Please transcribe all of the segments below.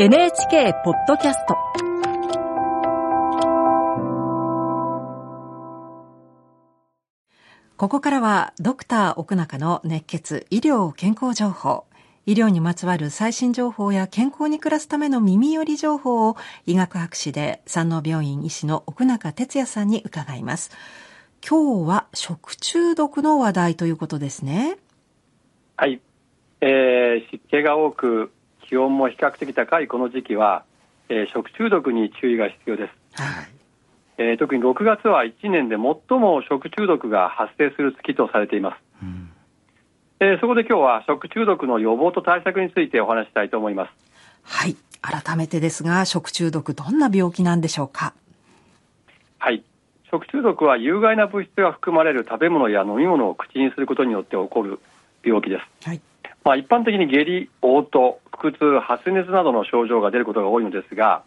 NHK ポッドキャスト。ここからはドクター奥中の熱血医療健康情報。医療にまつわる最新情報や健康に暮らすための耳寄り情報を医学博士で山王病院医師の奥中哲也さんに伺います。今日は食中毒の話題ということですね。はい、えー、湿気が多く気温も比較的高いこの時期は、えー、食中毒に注意が必要です、はい。えー、特に6月は1年で最も食中毒が発生する月とされています、うん。えー、そこで今日は食中毒の予防と対策についてお話したいと思います。はい。改めてですが食中毒どんな病気なんでしょうか？はい。食中毒は有害な物質が含まれる食べ物や飲み物を口にすることによって起こる病気です、はい。まあ、一般的に下痢、嘔吐、腹痛、発熱などの症状が出ることが多いのですが、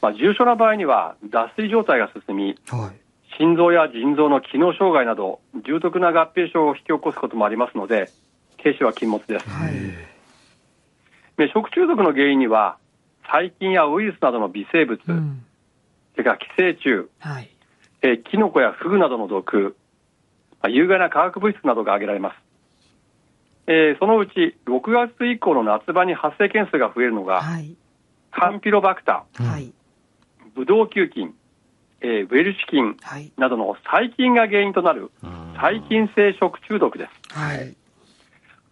まあ、重症な場合には脱水状態が進み、はい、心臓や腎臓の機能障害など重篤な合併症を引き起こすこともありますので軽視は禁物です、はい、で食中毒の原因には細菌やウイルスなどの微生物、うん、それから寄生虫、はい、えキノコやフグなどの毒、まあ、有害な化学物質などが挙げられますえー、そのうち6月以降の夏場に発生件数が増えるのが、はい、カンピロバクター、はい、ブドウ球菌、えー、ウェルシ菌などの細菌が原因となる細菌性食中毒です。はい、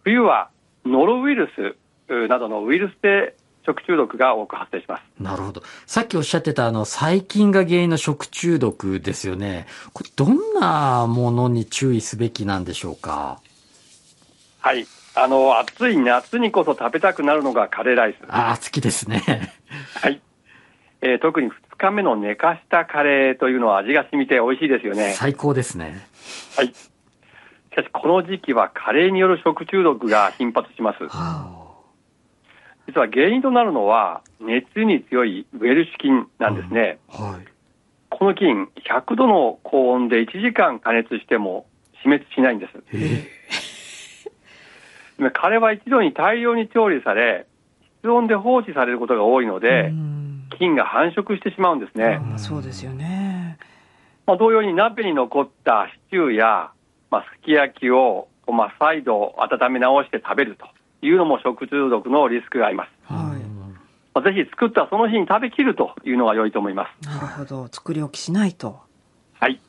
冬はノロウイルスなどのウイルス性食中毒が多く発生します。なるほど。さっきおっしゃってたあの細菌が原因の食中毒ですよね。これどんなものに注意すべきなんでしょうか？はい。あの、暑い夏にこそ食べたくなるのがカレーライス。ああ、好きですね。はい。えー、特に2日目の寝かしたカレーというのは味が染みて美味しいですよね。最高ですね。はい。しかし、この時期はカレーによる食中毒が頻発します。はあ、実は原因となるのは、熱に強いウェルシュ菌なんですね。うん、はい。この菌、100度の高温で1時間加熱しても死滅しないんです。えーカレーは一度に大量に調理され、室温で放置されることが多いので、菌が繁殖してしまうんですね。そうですよね。まあ、同様に鍋に残ったシチューや、まあ、すき焼きを、まあ、再度温め直して食べるというのも食中毒のリスクがあります。はい。まあ、ぜひ作ったその日に食べきるというのが良いと思います。なるほど。作り置きしないと。はい。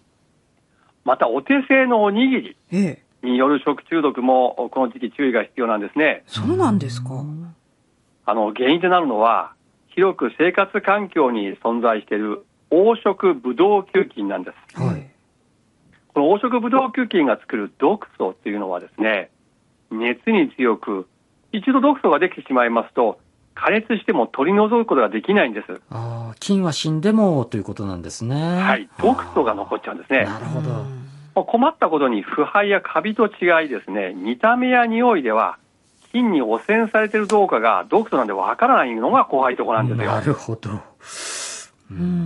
また、お手製のおにぎり。ええ。による食中毒もこの時期注意が必要なんですね。そうなんですか？あの原因となるのは広く生活環境に存在している黄色ブドウ球菌なんです。はい。この黄色ブドウ球菌が作る毒素っていうのはですね、熱に強く一度毒素ができてしまいますと加熱しても取り除くことができないんです。ああ、菌は死んでもということなんですね。はい、毒素が残っちゃうんですね。なるほど。困ったことに腐敗やカビと違いですね、見た目や匂いでは、菌に汚染されているどうかが毒素なんでわからないのが怖いところなんですよ。なるほど。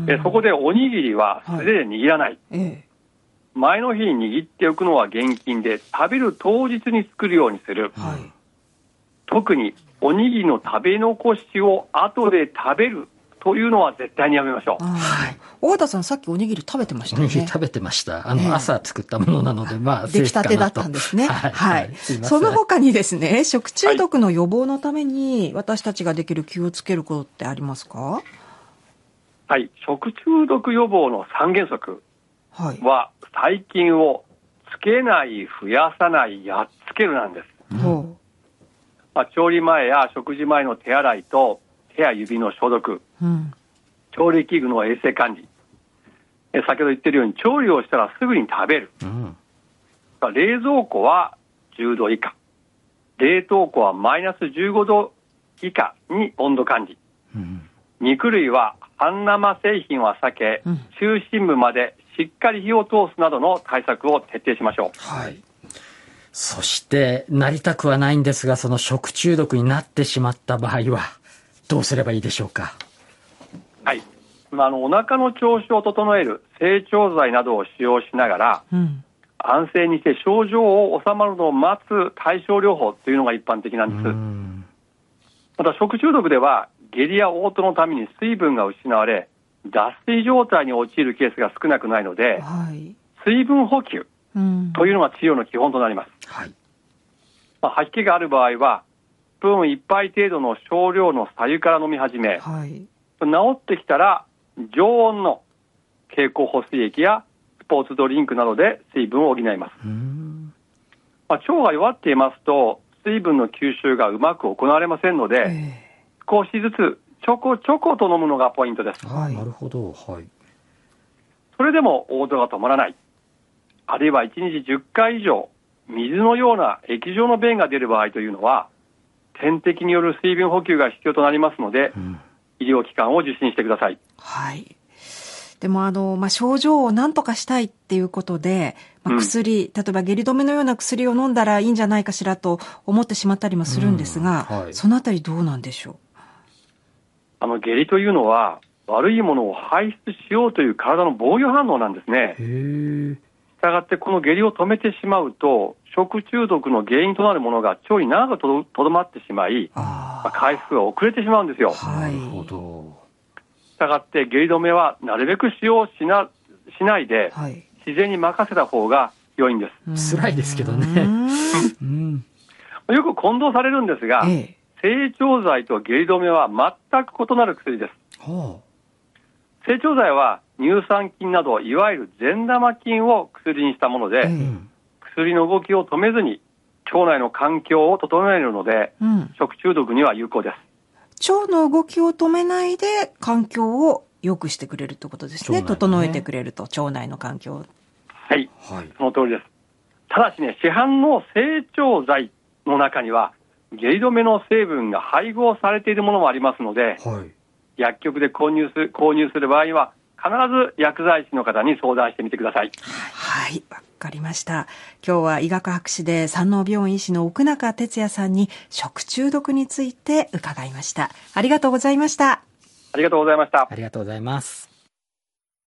でそこでおにぎりは素手で握らない。はい、前の日に握っておくのは厳禁で、食べる当日に作るようにする。はい、特におにぎりの食べ残しを後で食べるというのは絶対にやめましょう。はい。大和田さん、さっきおにぎり食べてましたね。おにぎり食べてました。あの、えー、朝作ったものなので、まあ、出来たてだったんですね。はい。はい。その他にですね、食中毒の予防のために、私たちができる気をつけることってありますか？はい。食中毒予防の三原則は、細菌をつけない、増やさない、やっつけるなんです。うん、まあ、調理前や食事前の手洗いと、手や指の消毒、うん、調理器具の衛生管理、え先ほど言ってるように調理をしたらすぐに食べる、うん、冷蔵庫は10度以下。冷凍庫はマイナス15度以下に温度管理、うん、肉類は半生製品は避け、中心部までしっかり火を通すなどの対策を徹底しましょう。はい。そして、なりたくはないんですが、その食中毒になってしまった場合は、どうすればいいでしょうか？はい。まあ、あの、お腹の調子を整える成長剤などを使用しながら、うん、安静にして症状を治まるのを待つ対症療法というのが一般的なんです。また食中毒では下痢や嘔吐のために水分が失われ、脱水状態に陥るケースが少なくないので、はい、水分補給というのが治療の基本となります。はい、まあ、吐き気がある場合は、スプーン1杯程度の少量の白湯から飲み始め、はい、治ってきたら常温の経口補水液やスポーツドリンクなどで水分を補います。まあ、腸が弱っていますと、水分の吸収がうまく行われませんので、えー、少しずつちょこちょこと飲むのがポイントです。はい、なるほど。はい。それでも嘔吐が止まらない。あるいは1日10回以上、水のような液状の便が出る場合というのは、点滴による水分補給が必要となりますので、うん、医療機関を受診してください。はい。でもあの、まあ、症状を何とかしたいっていうことで、まあ、薬、うん、例えば下痢止めのような薬を飲んだらいいんじゃないかしらと思ってしまったりもするんですが、うんはい、そのあたりどうなんでしょう？あの下痢というのは悪いものを排出しようという体の防御反応なんですね。したがってこの下痢を止めてしまうと食中毒の原因となるものが腸に長くとどまってしまい、まあ、回復が遅れてしまうんですよ。なるほど。したがって下痢止めはなるべく使用しなしないで、はい、自然に任せた方が良いんです。辛いですけどね。よく混同されるんですが、ええ、成長剤と下痢止めは全く異なる薬です。成長剤は乳酸菌などいわゆる善玉菌を薬にしたもので、うん、薬の動きを止めずに腸内の環境を整えるので、うん、食中毒には有効です。腸の動きを止めないで環境を良くしてくれるってことですね。ね整えてくれると、腸内の環境。はい。はい、その通りです。ただしね、市販の成長剤の中には、下痢止めの成分が配合されているものもありますので、はい、薬局で購入する購入する場合は、必ず薬剤師の方に相談してみてください。はい、わかりました。今日は医学博士で山王病院医師の奥中哲也さんに食中毒について伺いました。ありがとうございました。ありがとうございました。ありがとうございます。